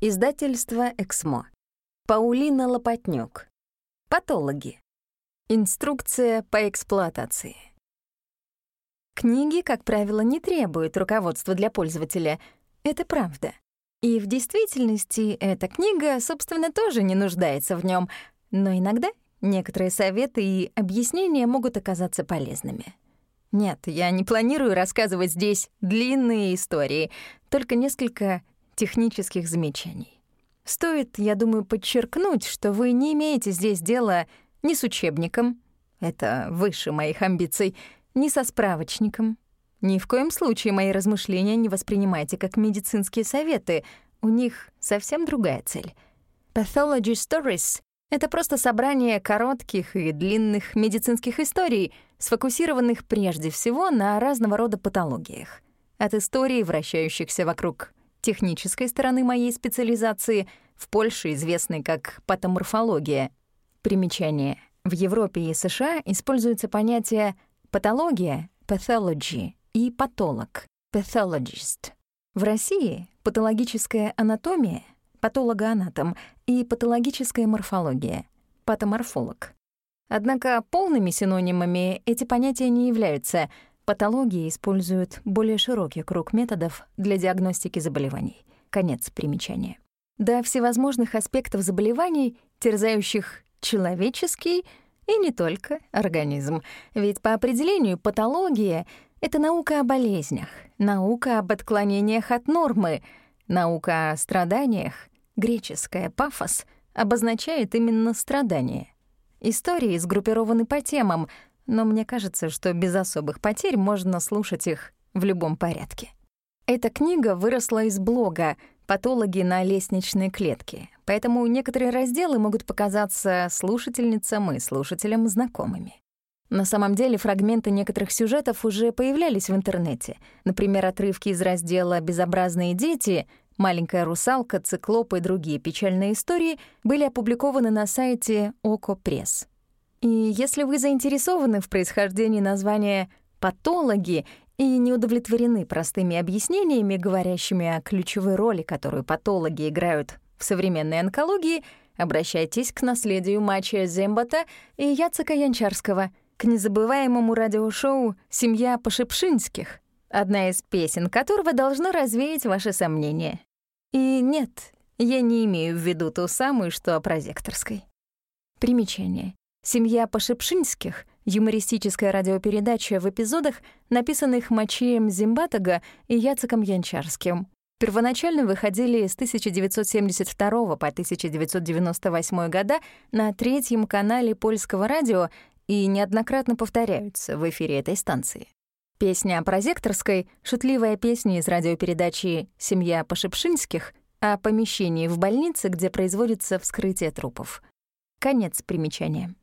Издательство «Эксмо». Паулина Лопатнюк. Патологи. Инструкция по эксплуатации. Книги, как правило, не требуют руководства для пользователя. Это правда. И в действительности эта книга, собственно, тоже не нуждается в нем, но иногда некоторые советы и объяснения могут оказаться полезными. Нет, я не планирую рассказывать здесь длинные истории, только несколько технических замечаний. Стоит, я думаю, подчеркнуть, что вы не имеете здесь дела ни с учебником, это выше моих амбиций, ни со справочником. Ни в коем случае мои размышления не воспринимайте как медицинские советы, у них совсем другая цель. Pathology Stories — это просто собрание коротких и длинных медицинских историй, сфокусированных прежде всего на разного рода патологиях. От историй, вращающихся вокруг технической стороны моей специализации, в Польше известной как патоморфология. Примечание. В Европе и США используется понятие патология pathology и патолог pathologist. В России патологическая анатомия патологоанатом и патологическая морфология патоморфолог. Однако полными синонимами эти понятия не являются — Патологии используют более широкий круг методов для диагностики заболеваний. Конец примечания. До всевозможных аспектов заболеваний, терзающих человеческий и не только организм. Ведь по определению патология — это наука о болезнях, наука об отклонениях от нормы, наука о страданиях, греческая «пафос» обозначает именно страдания. Истории сгруппированы по темам — но мне кажется, что без особых потерь можно слушать их в любом порядке. Эта книга выросла из блога «Патологи на лестничной клетке», поэтому некоторые разделы могут показаться слушательницам и слушателям знакомыми. На самом деле фрагменты некоторых сюжетов уже появлялись в интернете. Например, отрывки из раздела «Безобразные дети», «Маленькая русалка», «Циклоп» и другие печальные истории были опубликованы на сайте Око Пресс. И если вы заинтересованы в происхождении названия «патологи» и не удовлетворены простыми объяснениями, говорящими о ключевой роли, которую патологи играют в современной онкологии, обращайтесь к наследию Мачия Зембата и Яцека Янчарского, к незабываемому радиошоу «Семья Пошепшинских», одна из песен которого должна развеять ваши сомнения. И нет, я не имею в виду ту самую, что о прозекторской. Примечание. «Семья Пошепшинских» — юмористическая радиопередача в эпизодах, написанных Мачием Зимбатага и Яцеком Янчарским. Первоначально выходили с 1972 по 1998 года на третьем канале польского радио и неоднократно повторяются в эфире этой станции. Песня о прозекторской — шутливая песня из радиопередачи «Семья Пошепшинских» о помещении в больнице, где производится вскрытие трупов. Конец примечания.